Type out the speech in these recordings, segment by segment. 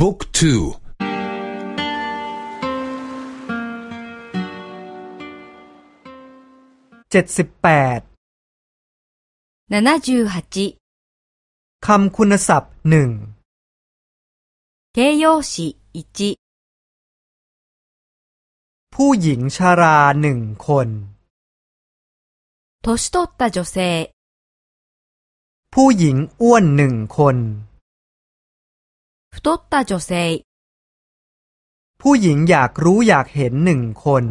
บุ๊กทูเจ็ดสิบแปดคำคุณศัพท์หนึ่ง形容詞1ผู้หญิงชาราหนึ่งคน年取った女性ผู้หญิงอ้วนหนึ่งคน 太った女性ผู้หญิงอยากรู้อยากเห็นหนึ่งคน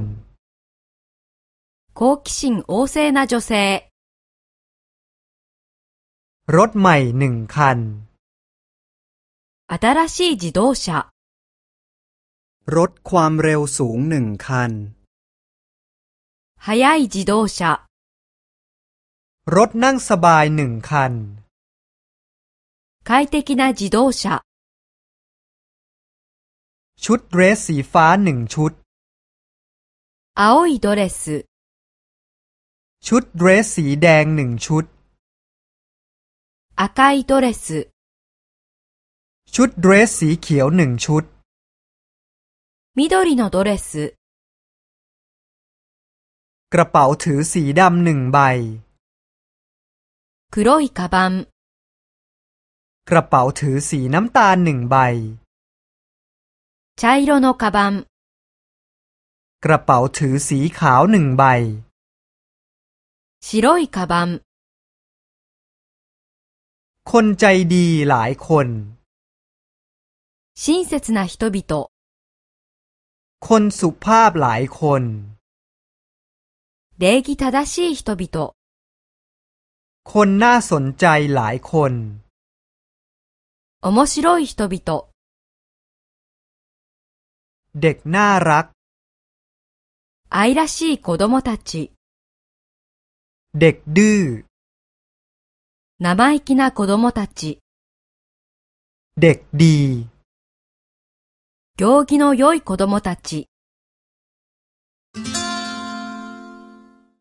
好奇心旺盛な女性รถใหม่หนึ่งคัน新しい自動車รถความเร็วสูงหนึ่งคัน速い自動車รถนั่งสบายหนึ่งคัน快適な自動車 ชุดเดรสสีฟ้าหนึ่งชุด青いドレスชุดเดรสสีแดงหนึ่งชุด赤いドレスชุดเดรสสีเขียวหนึ่งชุด緑のドレスกระเป๋าถือสีดำหนึ่งใบ黒いカバンกระเป๋าถือสีน้ำตาลหนึ่งใบ 茶色のカバンกระเป๋าถือสีขาวหนึ่งใบ白いカバンคนใจดีหลายคน親切な人々คนสุภาพหลายคน礼儀正しい人々คนน่าสนใจหลายคน面白い人々 เด็กน่ารัก愛らしい子供たちเด็กดื้อ生意気な子供たちเด็กดี行儀の良い子供たち